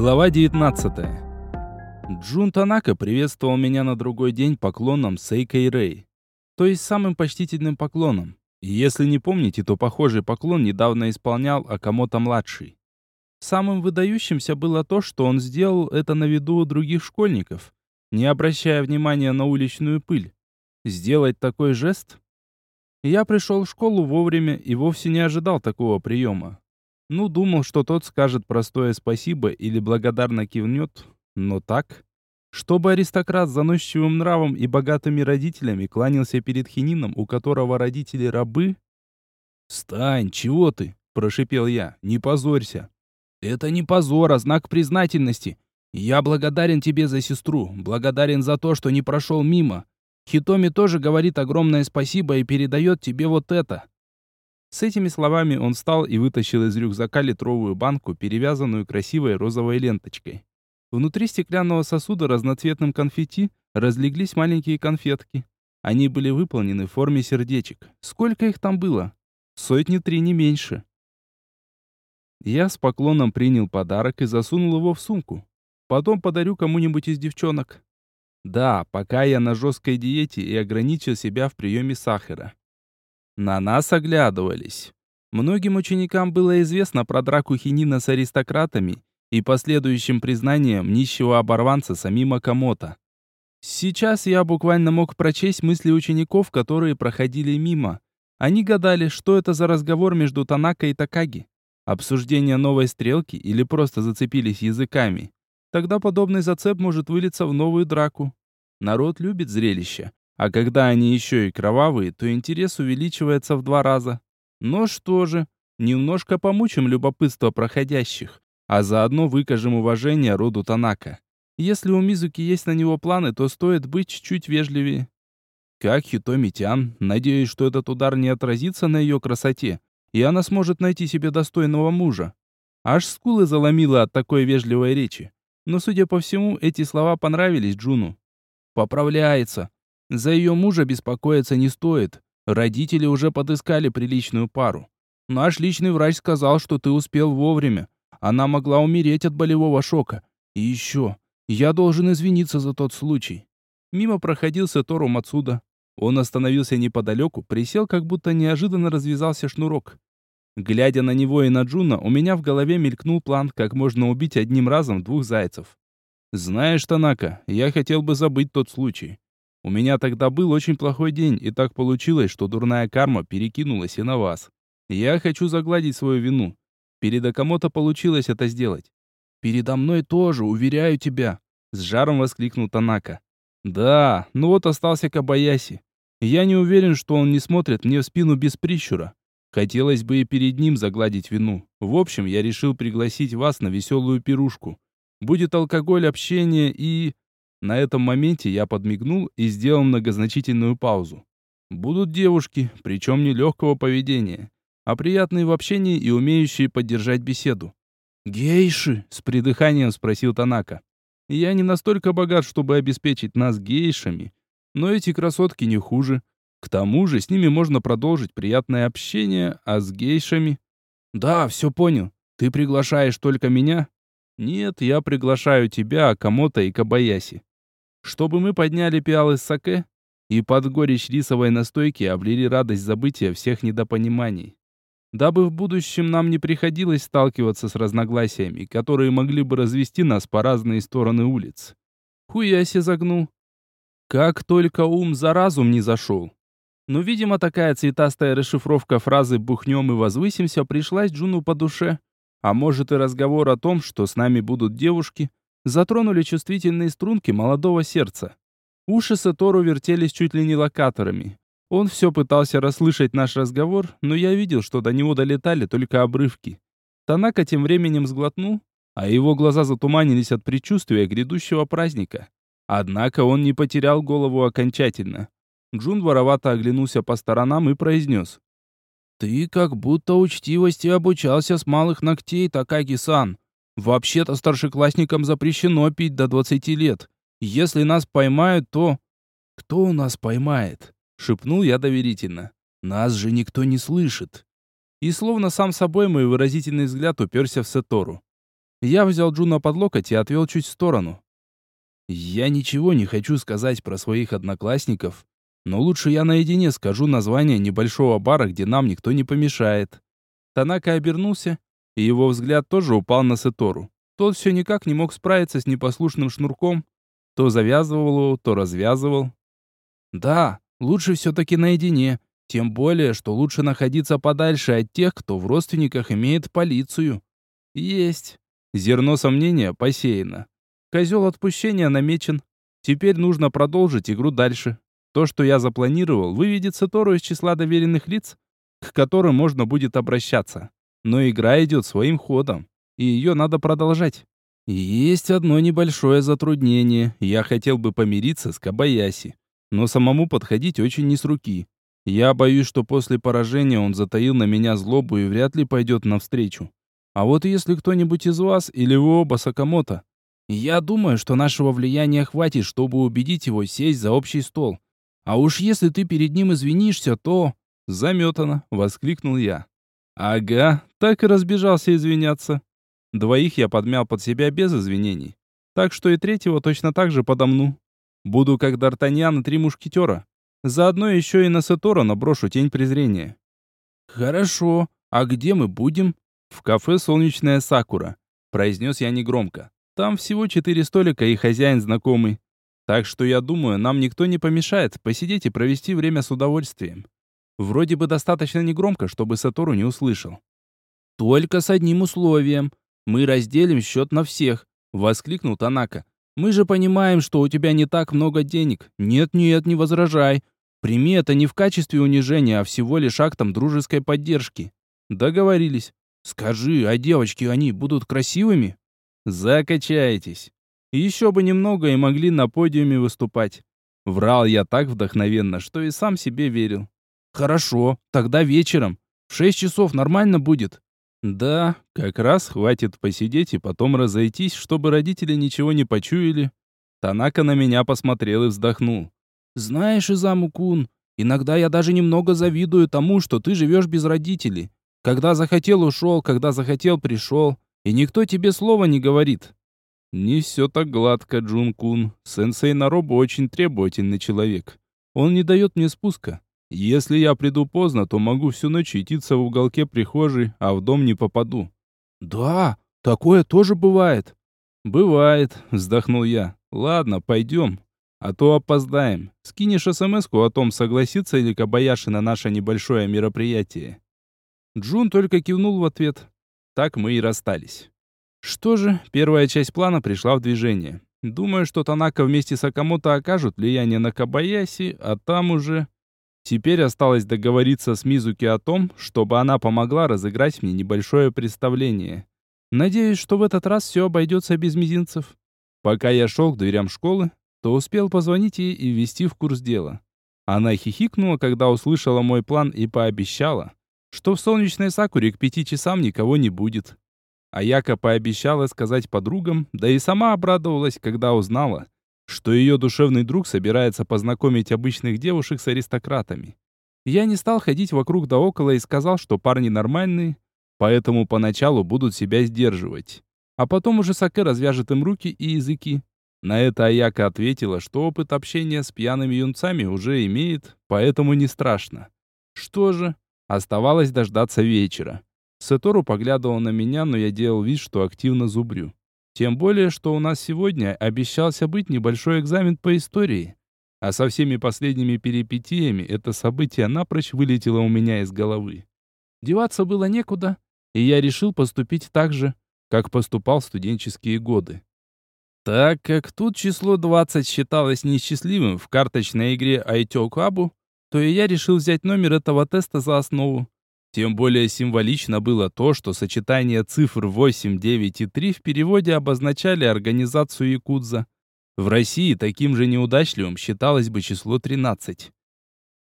Глава 19. Джун Танака приветствовал меня на другой день поклоном Сейкой Рэй. То есть самым почтительным поклоном. И если не помните, то похожий поклон недавно исполнял Акамото-младший. Самым выдающимся было то, что он сделал это на виду у других школьников, не обращая внимания на уличную пыль. Сделать такой жест? Я пришел в школу вовремя и вовсе не ожидал такого приема. Ну, думал, что тот скажет простое спасибо или благодарно кивнет, но так... Чтобы аристократ с заносчивым нравом и богатыми родителями кланялся перед хинином, у которого родители рабы? «Встань, чего ты?» – прошипел я. «Не позорься». «Это не позор, а знак признательности. Я благодарен тебе за сестру, благодарен за то, что не прошел мимо. Хитоми тоже говорит огромное спасибо и передает тебе вот это». С этими словами он встал и вытащил из рюкзака литровую банку, перевязанную красивой розовой ленточкой. Внутри стеклянного сосуда разноцветным конфетти разлеглись маленькие конфетки. Они были выполнены в форме сердечек. Сколько их там было? Сотни три, не меньше. Я с поклоном принял подарок и засунул его в сумку. Потом подарю кому-нибудь из девчонок. Да, пока я на жесткой диете и ограничил себя в приеме сахара. На нас оглядывались. Многим ученикам было известно про драку Хинина с аристократами и последующим признанием нищего оборванца самим Акамото. Сейчас я буквально мог прочесть мысли учеников, которые проходили мимо. Они гадали, что это за разговор между Танака и Такаги. Обсуждение новой стрелки или просто зацепились языками. Тогда подобный зацеп может вылиться в новую драку. Народ любит зрелище, а когда они еще и кровавые, то интерес увеличивается в два раза. Но что же, немножко помучим любопытство проходящих, а заодно выкажем уважение роду Танака. Если у Мизуки есть на него планы, то стоит быть чуть-чуть вежливее. Как Хитоми-тян, надеюсь, что этот удар не отразится на ее красоте, и она сможет найти себе достойного мужа. Аж скулы заломила от такой вежливой речи. Но, судя по всему, эти слова понравились Джуну. «Поправляется. За ее мужа беспокоиться не стоит. Родители уже подыскали приличную пару. Наш личный врач сказал, что ты успел вовремя, она могла умереть от болевого шока. И еще, я должен извиниться за тот случай. Мимо проходил Сатору Мацуда. Он остановился неподалеку, присел, как будто неожиданно развязался шнурок. Глядя на него и на Джуна, у меня в голове мелькнул план, как можно убить одним разом двух зайцев. «Знаешь, Танака, я хотел бы забыть тот случай. У меня тогда был очень плохой день, и так получилось, что дурная карма перекинулась и на вас. Я хочу загладить свою вину. Перед Акамото получилось это сделать. «Передо мной тоже, уверяю тебя!» С жаром воскликнул Танака. «Да, ну вот остался Кабаяси. Я не уверен, что он не смотрит мне в спину без прищура. Хотелось бы и перед ним загладить вину. В общем, я решил пригласить вас на веселую пирушку. Будет алкоголь, общение и...» На этом моменте я подмигнул и сделал многозначительную паузу. «Будут девушки, причем нелегкого поведения а приятные в общении и умеющие поддержать беседу. «Гейши?» — с придыханием спросил Танака. «Я не настолько богат, чтобы обеспечить нас гейшами, но эти красотки не хуже. К тому же с ними можно продолжить приятное общение, а с гейшами...» «Да, все понял. Ты приглашаешь только меня?» «Нет, я приглашаю тебя, Акамото и Кабаяси. Чтобы мы подняли пиалы с саке и под горечь рисовой настойки облили радость забытия всех недопониманий дабы в будущем нам не приходилось сталкиваться с разногласиями, которые могли бы развести нас по разные стороны улиц. Хуяси загнул. Как только ум за разум не зашел. Но, видимо, такая цветастая расшифровка фразы «бухнем и возвысимся» пришлась Джуну по душе. А может и разговор о том, что с нами будут девушки, затронули чувствительные струнки молодого сердца. Уши Сатору вертелись чуть ли не локаторами. Он все пытался расслышать наш разговор, но я видел, что до него долетали только обрывки. Танака тем временем сглотнул, а его глаза затуманились от предчувствия грядущего праздника. Однако он не потерял голову окончательно. Джун воровато оглянулся по сторонам и произнес. «Ты как будто учтивости обучался с малых ногтей, Такаги-сан. Вообще-то старшеклассникам запрещено пить до 20 лет. Если нас поймают, то...» «Кто у нас поймает?» шепнул я доверительно. Нас же никто не слышит. И словно сам собой мой выразительный взгляд уперся в Сетору. Я взял Джуна под локоть и отвел чуть в сторону. Я ничего не хочу сказать про своих одноклассников, но лучше я наедине скажу название небольшого бара, где нам никто не помешает. Танака обернулся, и его взгляд тоже упал на Сетору. Тот все никак не мог справиться с непослушным шнурком, то завязывал его, то развязывал. Да, лучше все-таки наедине, тем более, что лучше находиться подальше от тех, кто в родственниках имеет полицию. Есть. Зерно сомнения посеяно. Козел отпущения намечен. Теперь нужно продолжить игру дальше. То, что я запланировал, выведет Сатору из числа доверенных лиц, к которым можно будет обращаться. Но игра идет своим ходом, и ее надо продолжать. Есть одно небольшое затруднение. Я хотел бы помириться с Кабаяси, но самому подходить очень не с руки. Я боюсь, что после поражения он затаил на меня злобу и вряд ли пойдет навстречу. А вот если кто-нибудь из вас или вы оба Сакамото, я думаю, что нашего влияния хватит, чтобы убедить его сесть за общий стол. А уж если ты перед ним извинишься, то...» «Заметано!» — воскликнул я. «Ага, так и разбежался извиняться. Двоих я подмял под себя без извинений. Так что и третьего точно так же подомну. Буду как Д'Артаньян и три мушкетера. Заодно еще и на Сетора наброшу тень презрения». «Хорошо. А где мы будем?» «В кафе «Солнечная Сакура», — произнес я негромко. «Там всего четыре столика и хозяин знакомый. Так что я думаю, нам никто не помешает посидеть и провести время с удовольствием. Вроде бы достаточно негромко, чтобы Сатору не услышал. Только с одним условием. Мы разделим счет на всех, воскликнул Танака. Мы же понимаем, что у тебя не так много денег. Нет-нет, не возражай. Прими это не в качестве унижения, а всего лишь актом дружеской поддержки. Договорились. Скажи, а девочки они будут красивыми? Закачаетесь. Еще бы немного и могли на подиуме выступать. Врал я так вдохновенно, что и сам себе верил. Хорошо, тогда вечером. В шесть часов нормально будет. Да, как раз хватит посидеть и потом разойтись, чтобы родители ничего не почуяли. Танака на меня посмотрел и вздохнул. Знаешь, Изаму-кун, иногда я даже немного завидую тому, что ты живешь без родителей. Когда захотел, ушел, когда захотел, пришел. И никто тебе слова не говорит. Не все так гладко, Джун-кун. Сенсей Наробу очень требовательный человек. Он не дает мне спуска. Если я приду поздно, то могу всю ночь ютиться в уголке прихожей, а в дом не попаду. Да, такое тоже бывает. Бывает, вздохнул я. Ладно, пойдем. А то опоздаем. Скинешь смс о том, согласится ли Кабаяши на наше небольшое мероприятие. Джун только кивнул в ответ. Так мы и расстались. Что же, первая часть плана пришла в движение. Думаю, что Танака вместе с Акамото окажут влияние на Кабаяси, а там уже... Теперь осталось договориться с Мизуки о том, чтобы она помогла разыграть мне небольшое представление. Надеюсь, что в этот раз все обойдется без мизинцев. Пока я шел к дверям школы, то успел позвонить ей и ввести в курс дела. Она хихикнула, когда услышала мой план и пообещала, что в солнечной Сакуре к пяти часам никого не будет. А Яка пообещала сказать подругам, да и сама обрадовалась, когда узнала, что ее душевный друг собирается познакомить обычных девушек с аристократами. Я не стал ходить вокруг да около и сказал, что парни нормальные, поэтому поначалу будут себя сдерживать. А потом уже Саке развяжет им руки и языки. На это Аяка ответила, что опыт общения с пьяными юнцами уже имеет, поэтому не страшно. Что же, оставалось дождаться вечера. Сатору поглядывал на меня, но я делал вид, что активно зубрю. Тем более, что у нас сегодня обещался быть небольшой экзамен по истории. А со всеми последними перипетиями это событие напрочь вылетело у меня из головы. Деваться было некуда, и я решил поступить так же, как поступал в студенческие годы. Так как тут число 20 считалось несчастливым в карточной игре Айтё Кабу, то и я решил взять номер этого теста за основу. Тем более символично было то, что сочетание цифр 8, 9 и 3 в переводе обозначали организацию Якудза. В России таким же неудачливым считалось бы число 13.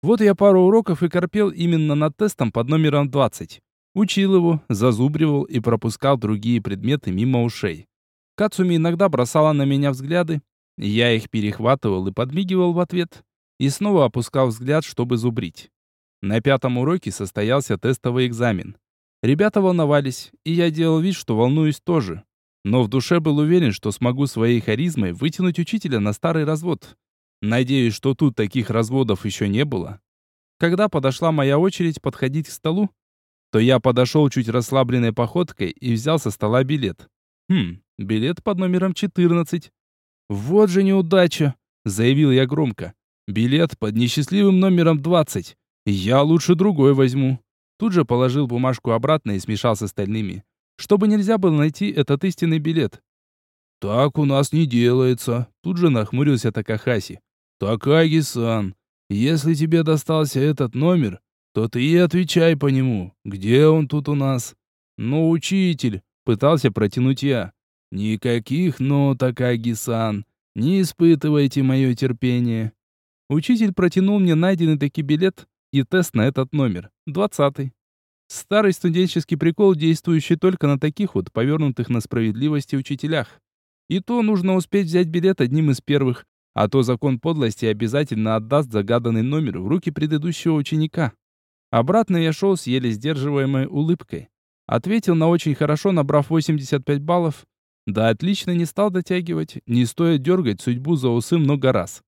Вот я пару уроков и корпел именно над тестом под номером 20. Учил его, зазубривал и пропускал другие предметы мимо ушей. Кацуми иногда бросала на меня взгляды, я их перехватывал и подмигивал в ответ, и снова опускал взгляд, чтобы зубрить. На пятом уроке состоялся тестовый экзамен. Ребята волновались, и я делал вид, что волнуюсь тоже. но в душе был уверен, что смогу своей харизмой вытянуть учителя на старый развод. Надеюсь, что тут таких разводов еще не было. Когда подошла моя очередь подходить к столу, то я подошел чуть расслабленной походкой и взял со стола билет. Хм, билет под номером 14. Вот же неудача, заявил я громко. Билет под несчастливым номером 20. Я лучше другой возьму. Тут же положил бумажку обратно и смешал с остальными, чтобы нельзя было найти этот истинный билет. «Так у нас не делается», — тут же нахмурился Такахаси. «Такаги-сан, если тебе достался этот номер, то ты и отвечай по нему. Где он тут у нас?» «Ну, учитель», — пытался протянуть я. «Никаких «но», Такаги-сан. Не испытывайте мое терпение». Учитель протянул мне найденный таки билет и тест на этот номер. Двадцатый. Старый студенческий прикол, действующий только на таких вот повернутых на справедливости учителях. И то нужно успеть взять билет одним из первых, а то закон подлости обязательно отдаст загаданный номер в руки предыдущего ученика. Обратно я шел с еле сдерживаемой улыбкой. Ответил на очень хорошо, набрав 85 баллов. Да отлично не стал дотягивать, не стоит дергать судьбу за усы много раз.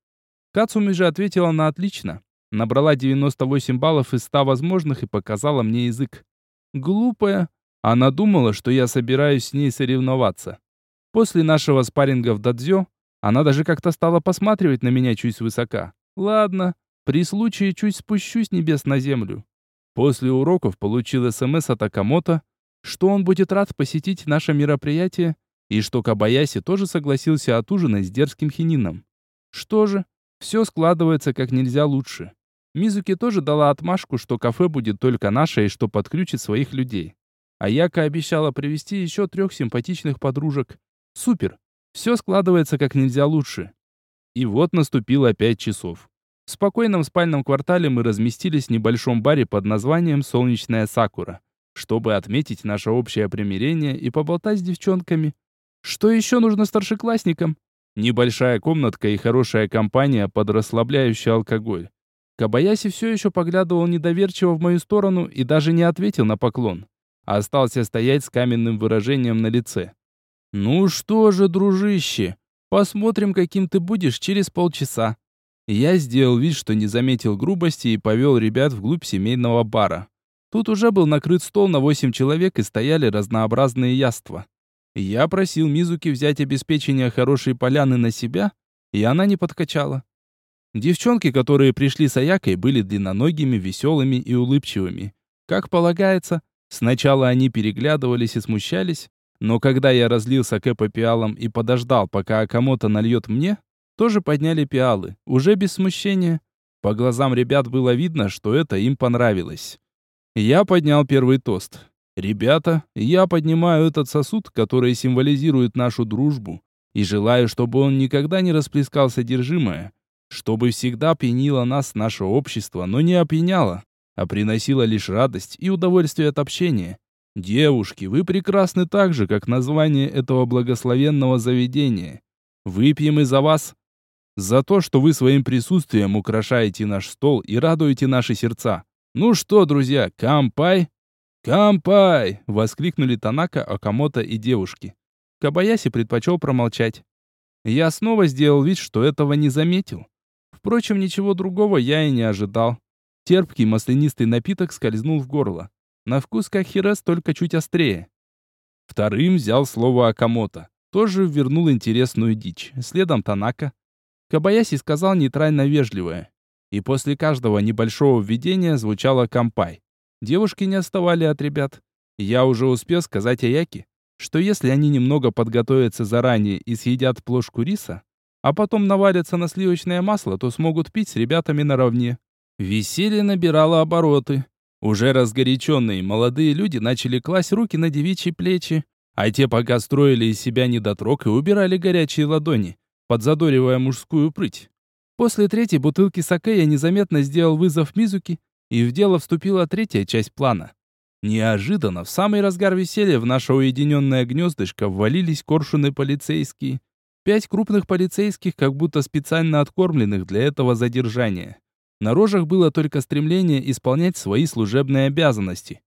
Кацуми же ответила на отлично. Набрала 98 баллов из 100 возможных и показала мне язык. Глупая. Она думала, что я собираюсь с ней соревноваться. После нашего спарринга в дадзё она даже как-то стала посматривать на меня чуть свысока. Ладно, при случае чуть спущусь небес на землю. После уроков получил СМС от Акамото, что он будет рад посетить наше мероприятие и что Кабаяси тоже согласился отужинать с дерзким хинином. Что же, все складывается как нельзя лучше. Мизуки тоже дала отмашку, что кафе будет только наше и что подключит своих людей. А Яка обещала привести еще трех симпатичных подружек. Супер! Все складывается как нельзя лучше. И вот наступило пять часов. В спокойном спальном квартале мы разместились в небольшом баре под названием «Солнечная Сакура», чтобы отметить наше общее примирение и поболтать с девчонками. Что еще нужно старшеклассникам? Небольшая комнатка и хорошая компания под расслабляющий алкоголь. Кабаяси все еще поглядывал недоверчиво в мою сторону и даже не ответил на поклон. Остался стоять с каменным выражением на лице. «Ну что же, дружище, посмотрим, каким ты будешь через полчаса». Я сделал вид, что не заметил грубости и повел ребят вглубь семейного бара. Тут уже был накрыт стол на восемь человек и стояли разнообразные яства. Я просил Мизуки взять обеспечение хорошей поляны на себя, и она не подкачала. Девчонки, которые пришли с Аякой, были длинноногими, веселыми и улыбчивыми. Как полагается, сначала они переглядывались и смущались, но когда я разлил саке по пиалам и подождал, пока Акамото нальет мне, тоже подняли пиалы, уже без смущения. По глазам ребят было видно, что это им понравилось. Я поднял первый тост. «Ребята, я поднимаю этот сосуд, который символизирует нашу дружбу, и желаю, чтобы он никогда не расплескал содержимое, чтобы всегда пьянило нас наше общество, но не опьяняло, а приносило лишь радость и удовольствие от общения. Девушки, вы прекрасны так же, как название этого благословенного заведения. Выпьем и за вас. За то, что вы своим присутствием украшаете наш стол и радуете наши сердца. Ну что, друзья, кампай? «Кампай!» — воскликнули Танака, Акамото и девушки. Кабаяси предпочел промолчать. Я снова сделал вид, что этого не заметил. Впрочем, ничего другого я и не ожидал. Терпкий маслянистый напиток скользнул в горло. На вкус как хирес, только чуть острее. Вторым взял слово Акамото. Тоже вернул интересную дичь. Следом Танака. Кабаяси сказал нейтрально вежливое. И после каждого небольшого введения звучало кампай. Девушки не отставали от ребят. Я уже успел сказать Аяки, что если они немного подготовятся заранее и съедят плошку риса, а потом наварятся на сливочное масло, то смогут пить с ребятами наравне. Веселье набирало обороты. Уже разгоряченные молодые люди начали класть руки на девичьи плечи, а те пока строили из себя недотрог и убирали горячие ладони, подзадоривая мужскую прыть. После третьей бутылки саке я незаметно сделал вызов Мизуки и в дело вступила третья часть плана. Неожиданно, в самый разгар веселья, в наше уединенное гнездышко ввалились коршуны полицейские. Пять крупных полицейских, как будто специально откормленных для этого задержания. На рожах было только стремление исполнять свои служебные обязанности.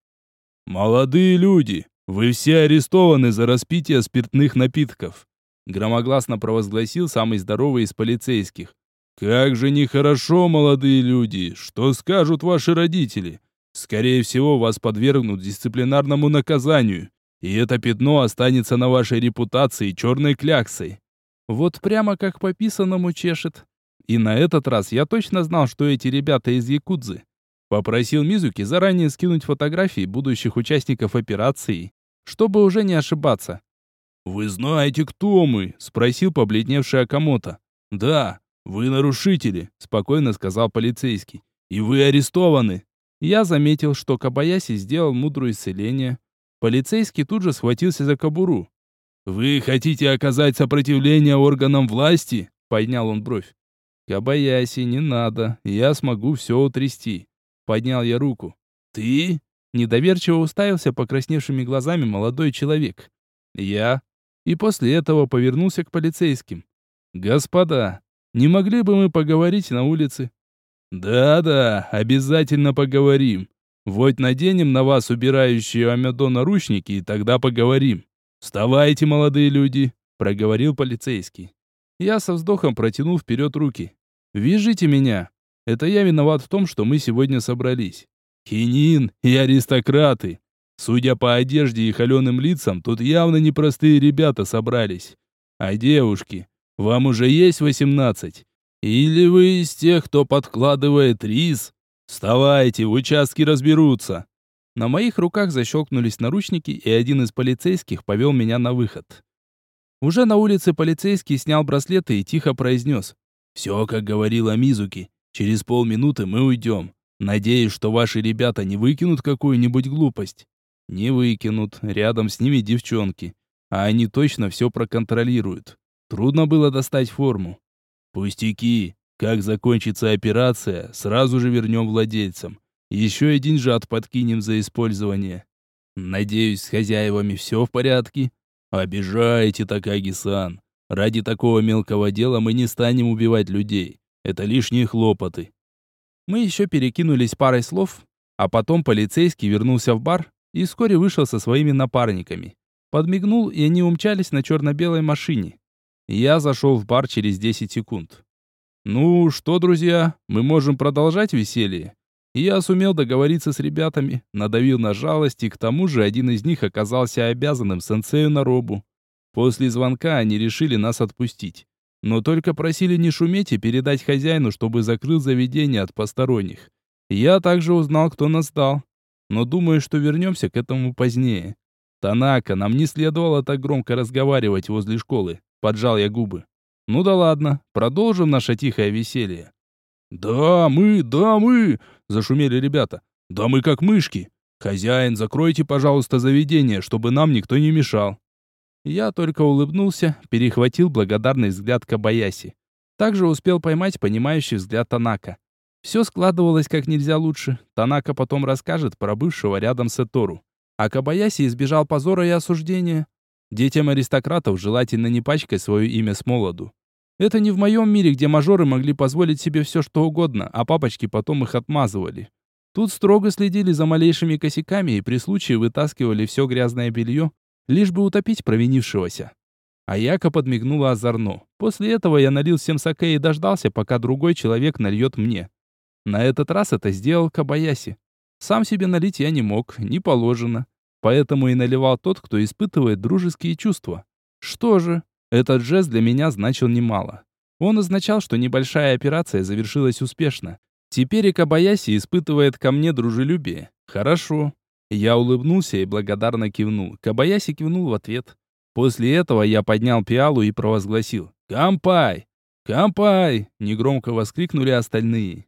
«Молодые люди, Вы все арестованы за распитие спиртных напитков!» Громогласно провозгласил самый здоровый из полицейских. «Как же нехорошо, молодые люди! Что скажут ваши родители? Скорее всего, вас подвергнут дисциплинарному наказанию, и это пятно останется на вашей репутации черной кляксой». Вот прямо как по писанному чешет. И на этот раз я точно знал, что эти ребята из Якудзы. Попросил Мизуки заранее скинуть фотографии будущих участников операции, чтобы уже не ошибаться. «Вы знаете, кто мы?» — спросил побледневший Акамото. «Да, вы нарушители», — спокойно сказал полицейский. «И вы арестованы». Я заметил, что Кабаяси сделал мудрое исцеление. Полицейский тут же схватился за кобуру. «Вы хотите оказать сопротивление органам власти?» — поднял он бровь. «Кабаяси, не надо, я смогу все утрясти». Поднял я руку. «Ты?» — недоверчиво уставился покрасневшими глазами молодой человек. «Я?» И после этого повернулся к полицейским. «Господа, не могли бы мы поговорить на улице?» «Да-да, обязательно поговорим. Вот наденем на вас убирающие Амедо наручники, и тогда поговорим. Вставайте, молодые люди», — проговорил полицейский. Я со вздохом протянул вперед руки. «Вяжите меня. Это я виноват в том, что мы сегодня собрались. Хинин и аристократы. Судя по одежде и холеным лицам, тут явно непростые ребята собрались. А девушки, вам уже есть восемнадцать? Или вы из тех, кто подкладывает рис? Вставайте, в участке разберутся. На моих руках защелкнулись наручники, и один из полицейских повел меня на выход. Уже на улице полицейский снял браслеты и тихо произнес. «Все, как говорила Мизуки. Через полминуты мы уйдем. Надеюсь, что ваши ребята не выкинут какую-нибудь глупость». «Не выкинут. Рядом с ними девчонки. А они точно все проконтролируют. Трудно было достать форму. Пустяки. Как закончится операция, сразу же вернем владельцам. Еще и деньжат подкинем за использование. Надеюсь, с хозяевами все в порядке? Обижаете, Такаги-сан. Ради такого мелкого дела мы не станем убивать людей. Это лишние хлопоты. Мы еще перекинулись парой слов, а потом полицейский вернулся в бар и вскоре вышел со своими напарниками. Подмигнул, и они умчались на черно-белой машине. Я зашел в бар через 10 секунд. «Ну что, друзья, мы можем продолжать веселье?» Я сумел договориться с ребятами, надавил на жалость, и к тому же один из них оказался обязанным сенсею на робу. После звонка они решили нас отпустить. Но только просили не шуметь и передать хозяину, чтобы закрыл заведение от посторонних. Я также узнал, кто нас дал. Но думаю, что вернемся к этому позднее. Танака, нам не следовало так громко разговаривать возле школы. Поджал я губы. Ну да ладно, продолжим наше тихое веселье. Да, мы, да, мы, зашумели ребята. Да мы как мышки. Хозяин, закройте, пожалуйста, заведение, чтобы нам никто не мешал. Я только улыбнулся, перехватил благодарный взгляд Кабаяси. Также успел поймать понимающий взгляд Танака. Все складывалось как нельзя лучше. Танака потом расскажет про бывшего рядом с Этору. А Кабаяси избежал позора и осуждения. Детям аристократов желательно не пачкать свое имя с молоду. Это не в моем мире, где мажоры могли позволить себе все что угодно, а папочки потом их отмазывали. Тут строго следили за малейшими косяками и при случае вытаскивали все грязное белье, лишь бы утопить провинившегося. А Яко подмигнула озорно. После этого я налил всем саке и дождался, пока другой человек нальет мне. На этот раз это сделал Кабаяси. Сам себе налить я не мог, не положено. Поэтому и наливал тот, кто испытывает дружеские чувства. Что же, этот жест для меня значил немало. Он означал, что небольшая операция завершилась успешно. Теперь и Кабаяси испытывает ко мне дружелюбие. Хорошо. Я улыбнулся и благодарно кивнул. Кабаяси кивнул в ответ. После этого я поднял пиалу и провозгласил «Кампай! Кампай!» Негромко воскликнули остальные.